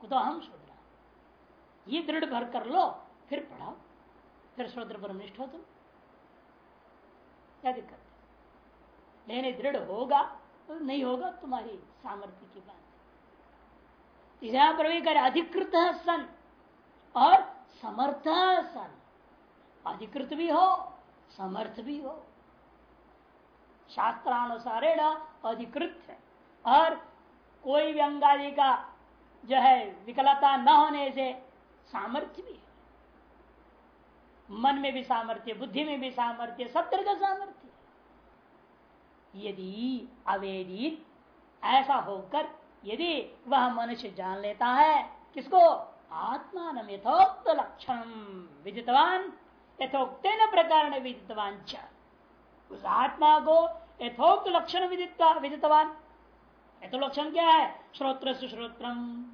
कुतो हम शूद्र। ये दृढ़ भर कर लो, फिर पढ़ाओ, फिर श्रोत्र ब्रह्मनिष्ठ हो तुम। क्या दिक्कत लेने दृढ़ होगा तो नहीं होगा, तुम्हारी सामर्थ्य की बात यहाँ पर भी कर, अधिकृत सन, और समर्थ सन। अधिकृत भी हो, समर्थ भी हो। शास्त्रानुसार अधिकृत है। और कोई भी अंगादि का जो है विकलता न होने से सामर्थ्य भी है। मन में भी सामर्थ्य, बुद्धि में भी सामर्थ्य सब तरह का सामर्थ्य यदि अवेदित ऐसा होकर यदि वह मनुष्य जान लेता है, किसको? आत्मान यथोक्त लक्षण विदितवान यथोक्त प्रकार विदितवान उस आत्मा को यथोक्त लक्षण विदितवान। यथो लक्षण क्या है? श्रोत्र। श्रोत्रम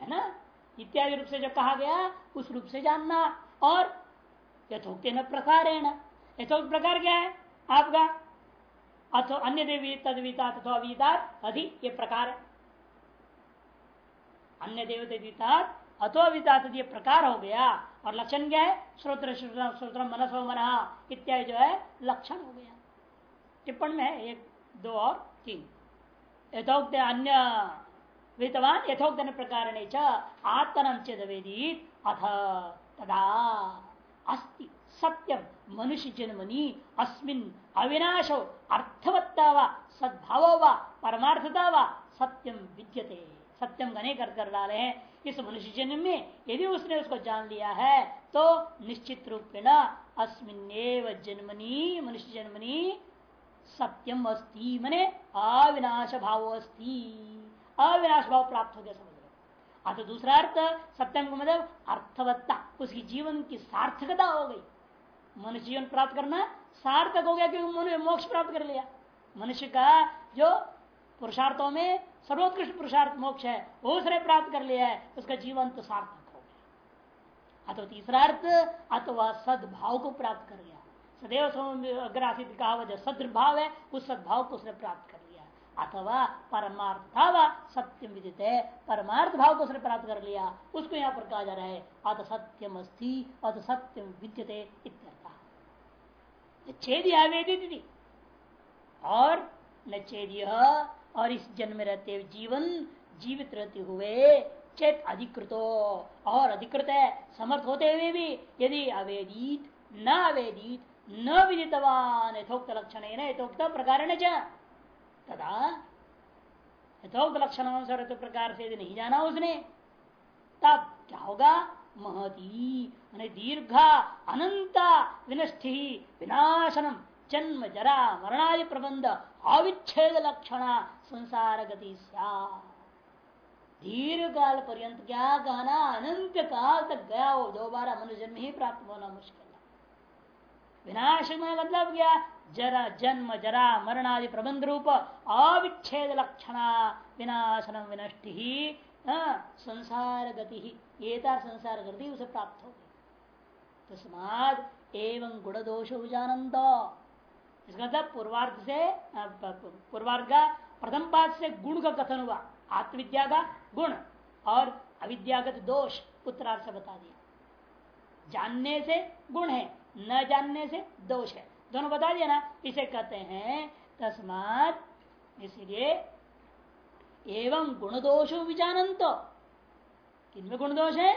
है ना? इत्यादि रूप से जो कहा गया, उस रूप से जानना। और यथोक्त न प्रकार ना यथोक्त प्रकार क्या है? आपका? अथवा अन्य देवी तदविता अथवा अविता, अधि, ये प्रकार है। अन्य देवता अथवा वितात ये प्रकार हो गया। और लक्षण क्या है? श्रोत्र श्रोत्र मनसो मन इत्यादि जो है, लक्षण हो गया। टिप्पण में है, एक, दो और तीन। यथोक्त अन्य वितवान यथोक्त प्रकार आत्मन चेद वेदीत अथ तदा अस्ति। सत्यम मनुष्य जन्मनी, अस्मिन अविनाशो, अर्थवत्ता व, सद्भाव व, परमार्थता व सत्यम विद्यते। सत्यम गणे कर कर डाले हैं। इस मनुष्य जन्म में यदि उसने उसको जान लिया है तो निश्चित रूप में अस्मिन जन्मनी, मनुष्य जन्मनी सत्यम अस्ति, मने अविनाश भाव अस्ति। अविनाश भाव प्राप्त हो गया समझ लो अतः दूसरा अर्थ, सत्यम का मतलब अर्थवत्ता, उसकी जीवन की सार्थकता हो गई। मनुष्य जीवन प्राप्त करना सार्थक हो गया क्योंकि मोक्ष प्राप्त कर लिया। मनुष्य का जो पुरुषार्थों में सर्वोत्कृष्ट पुरुषार्थ मोक्ष है वो उसने प्राप्त कर लिया है, उसका जीवन तो सार्थक हो गया। अथवा तीसरा अर्थ अथवा सद्भाव को प्राप्त कर गया। सदैव अग्रासित कहा जो सदभाव है, उस सद्भाव को उसने प्राप्त कर लिया। अथवा परमार्थावा सत्यम विदित है, परमार्थ भाव को उसने प्राप्त कर लिया। उसको यहाँ पर कहा जा रहा है, अत सत्यम अस्थि अत सत्यम विद्यते छेद आवेदित और न छेद और इस जन्म में रहते हुए जीवन जीवित रहते हुए चेत अधिकृतो और अधिकृत है, समर्थ होते हुए भी यदि अवेदित, न अवेदित, न विदितवान यथोक्त लक्षण है यथोक्त प्रकार तदा यथोक्त लक्षण अनुसार प्रकार से यदि नहीं जाना उसने, तब क्या होगा? महती दीर्घा, अनंता, विनष्टि, विनाशनम, जन्म, जरा, मरणादि प्रबंध अविच्छेद लक्षण संसार गति दीर्घ काल पर्यंत क्या कहना? अनंत काल तक गया हो दोबारा मनुष्य जन्म ही प्राप्त होना मुश्किल है। विनाश में मतलब क्या? जरा जन्म, जरा मरण आदि प्रबंध रूप, अविच्छेद लक्षण, विनाशनम विनष्टि ही संसार गति ही। ये संसार गति उसे प्राप्त हो गई। तस्माद एवं गुण दोष जानंद इसका मतलब पूर्वार्ध से पूर्वार्ध का, प्रथम पाद से गुण का कथन हुआ। आत्मविद्या का गुण और अविद्यागत दोष, उत्तरार्थ से बता दिया। जानने से गुण है, न जानने से दोष है। दोनों बता दिया ना, इसे कहते हैं तस्मात, इसलिए एवं गुण दोष विजानंत किनमें गुण दोष है?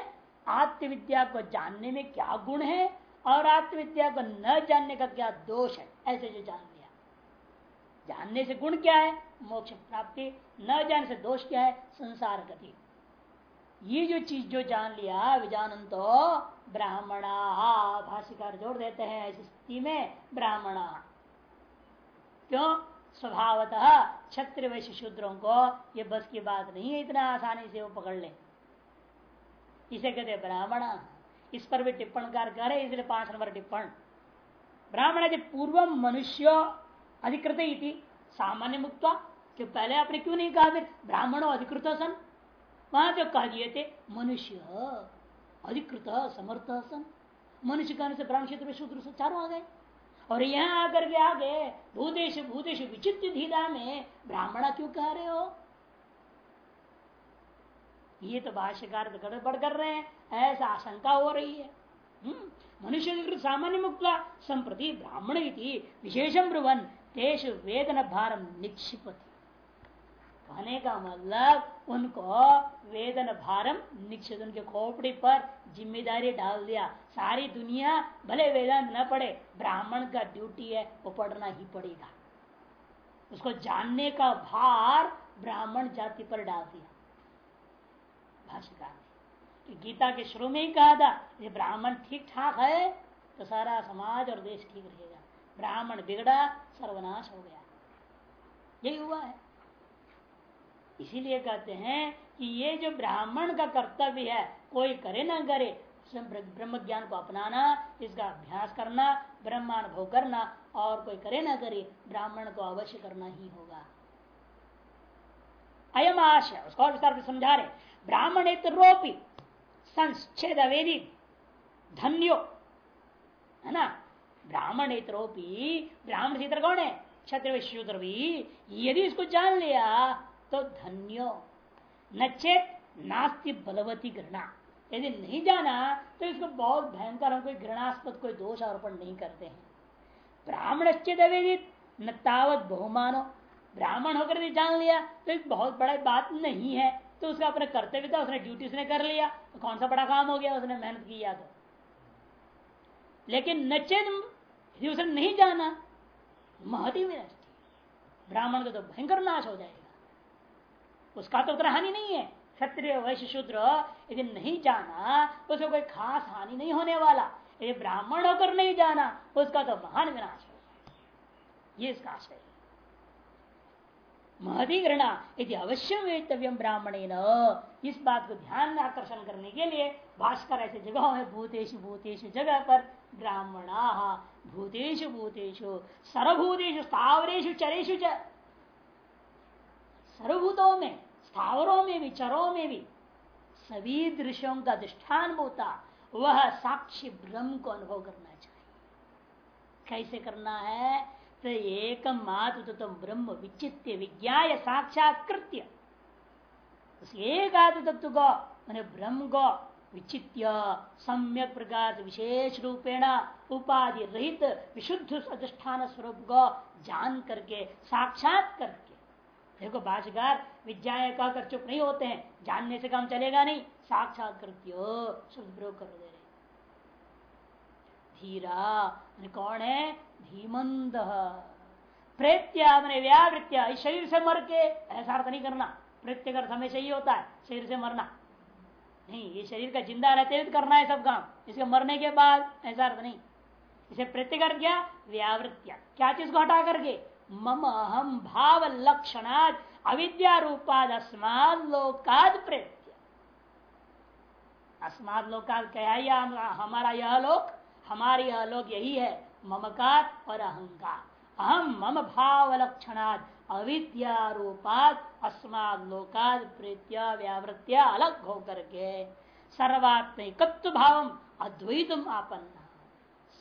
आत्मविद्या को जानने में क्या गुण है और आत्मविद्या को न जानने का क्या दोष है? ऐसे जो जान लिया। जानने से गुण क्या है? मोक्ष प्राप्ति। न जानने से दोष क्या है? संसार गति। ये जो चीज़ जो जान लिया विजानन तो ब्राह्मणा भाष्यकार जोड़ देते हैं ऐसी स्थिति में ब्राह्मणा। क्यों? स्वभावतः क्षत्रिय वैश्य शूद्रों को ये बस की बात नहीं है इतना आसानी से वो पकड़ ले। इसे कहते ब्राह्मण। इस पर भी टिप्पण कार करे इसलिए पाँच नंबर टिप्पण। ब्राह्मण के पूर्व मनुष्य अधिकृत ही सामान्य मुक्त क्यों पहले आपने क्यों नहीं कहा फिर? ब्राह्मणों अधिकृत सन। वहाँ जो कह दिए थे मनुष्य अधिकृत समर्थ सन। मनुष्य कहने से ब्राह्मण क्षेत्र शूद्र से चारों आ गए। और यहाँ आकर के आगे भूदेश भूदेश विचित्र धीरा में ब्राह्मणा क्यों कह रहे हो? ये तो भाष्यकार तो गड़बड़ कर रहे हैं ऐसा आशंका हो रही है। हम्म, मनुष्य सामान्य मुक्त संप्रति ब्राह्मण विशेषम ब्रुवन तेज वेदन भारम निक्षिपति। कहने का मतलब उनको वेदन भारम निक्षित उनके खोपड़ी पर ज़िम्मेदारी डाल दिया। सारी दुनिया भले वेदन न पढ़े, ब्राह्मण का ड्यूटी है, वो पढ़ना ही पड़ेगा। उसको जानने का भार ब्राह्मण जाति पर डाल दिया। भाष्यकार गीता के शुरू में ही कहा था, ये ब्राह्मण ठीक ठाक है तो सारा समाज और देश ठीक रहेगा। ब्राह्मण बिगड़ा, सर्वनाश हो गया। यही हुआ है। इसीलिए कहते हैं कि ये जो ब्राह्मण का कर्तव्य है, कोई करे ना करे ब्रह्म ज्ञान को अपनाना, इसका अभ्यास करना, ब्रह्मानुभव करना, और कोई करे ना करे, ब्राह्मण को अवश्य करना ही होगा। अयम आशय, उसको विस्तार समझा रहे ब्राह्मण एक रोपी संच्छेद वेदी धन्यो। है ना? ब्राह्मण रोपी ब्राह्मण चित्र कौन है क्षत्र भी यदि इसको जान लिया तो धन्यो। नचेत नास्ति बलवती घृणा। यदि नहीं जाना तो इसको बहुत भयंकर हम कोई घृणास्पद, कोई दोष आरोपण नहीं करते हैं। ब्राह्मणश्चित अवेदित न तावत बहुमानो। ब्राह्मण होकर यदि जान लिया तो एक बहुत बड़ा बात नहीं है। तो उसका अपने कर्तव्य था, उसने ड्यूटी उसने कर लिया तो कौन सा बड़ा काम हो गया, उसने मेहनत किया तो। लेकिन नचेत उसने नहीं जाना, महती में ब्राह्मण का तो भयंकर नाश हो जाएगा। उसका तो उतना हानि नहीं है। क्षत्रिय, वैश्य, शूद्र, यदि नहीं जाना तो उसको कोई खास हानि नहीं होने वाला। यदि ब्राह्मण होकर नहीं जाना उसका तो महान विनाश हो ये इसका आशय महधिग्रणा यदि अवश्य वेतव्यम ब्राह्मण इस बात को ध्यान में आकर्षण करने के लिए भास्कर ऐसे जगहों में भूतेश भूतेश जगह पर ब्राह्मणा, भूतेषु भूतेषु, सर्वभूतेषु स्थावरेशु चरेशु च, सर्वभूतों में, स्थावरों में भी, चरों में भी सभी दृश्यों का अधिष्ठान होता, वह साक्षी ब्रह्म को अनुभव करना चाहिए। कैसे करना है? एक मात्र तो ब्रह्म विचित्य विज्ञा साक्षात्कृत्य एक आत्म तत्व को मैंने ब्रह्म को विचित्य, सम्यक प्रकार विशेष रूपेण उपाधि रहित विशुद्ध अधिष्ठान स्वरूप को जान करके साक्षात करके देखो भाषाकार विद्याएँ कहकर चुप नहीं होते हैं, जानने से काम चलेगा नहीं, साक्षात कृत्यो कर दे। धीरा। कौन है? धीमंद प्रेत्या मैंने व्यावृत्या। इस शरीर से मर के ऐसा अर्थ नहीं करना। प्रत्य कर हमेशा ही होता है, शरीर से मरना। नहीं, ये शरीर का ज़िंदा रहते हुए करना है सब काम। इसके मरने के बाद ऐसा अर्थ नहीं। इसे प्रत्यकर क्या? व्यावृत्या। क्या चीज़ को हटा करके? मम अहम भाव लक्षणाद अविद्या रूपाद अस्माद लोकाद प्रेत्य अस्माद लोकाद क्या हमारा यह लोक? हमारी यह लोक यही है, ममकार और अहंकार। अहम मम भाव लक्षणाद अविद्या रूपात अस्माद लोकाद प्रीत्या व्यावृत्या अलग होकर के सर्वात्मिकत्व भाव अद्वैतम आपन्ना।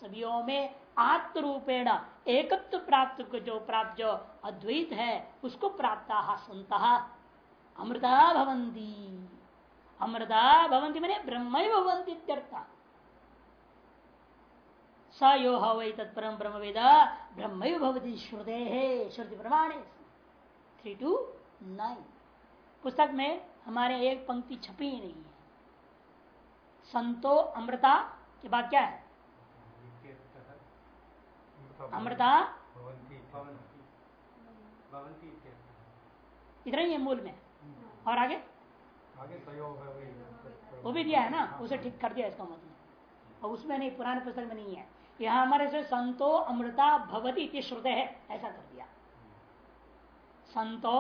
सभियों में आत्म रूपेण एकत्व प्राप्त को जो प्राप्त जो अद्वैत है, उसको प्राप्त संत। अमृता भवंती अमृता भवंती मैंने ब्रह्म भवंती स यो हई तत्परम ब्रह्म वेद ब्रह्म भवती श्रुते श्रुति प्रमाणे। थ्री टू नाइन पुस्तक में हमारे एक पंक्ति छपी ही नहीं है। संतो अमृता के बाद क्या है? अमृता इतना ही है मूल में। और आगे? आगे वो भी दिया है ना? उसे ठीक कर दिया इसका मतलब। और उसमें नहीं पुराने पुस्तक में नहीं है। यहाँ हमारे से संतो अमृता भवती इति श्रुत है। ऐसा कर दिया। संतो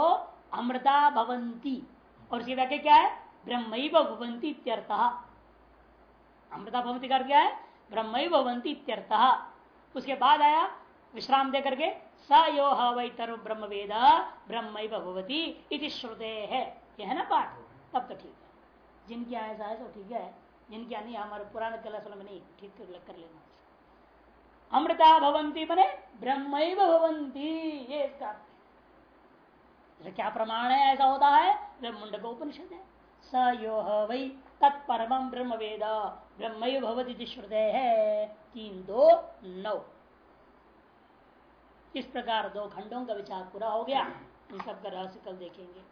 अमृता भवंती और इसकी व्याख्या क्या है? ब्रह्म भवंती इत्यर्थ। अमृता भवंती कर क्या है? ब्रह्म भवंती इत्यर्थ। उसके बाद आया विश्राम दे करके, स यो हई तरु ब्रह्म वेद ब्रह्म भवती इति श्रुते है। यह है ना पाठ? तब तो ठीक है। जिनकी ऐसा है तो ठीक है। जिनकी नहीं हमारे पुराने क्लास में नहीं। ठीक कर लेना। अमृता भवंती बने ब्रह्म भवंती ये इसका क्या प्रमाण है? ऐसा होता है मुंडक उपनिषद है। स यो वही तत्परम ब्रह्म वेद ब्रह्म भवती श्रुदय है। तीन, दो, नौ। इस प्रकार दो खंडों का विचार पूरा हो गया। इन सब का रहस्य कल देखेंगे।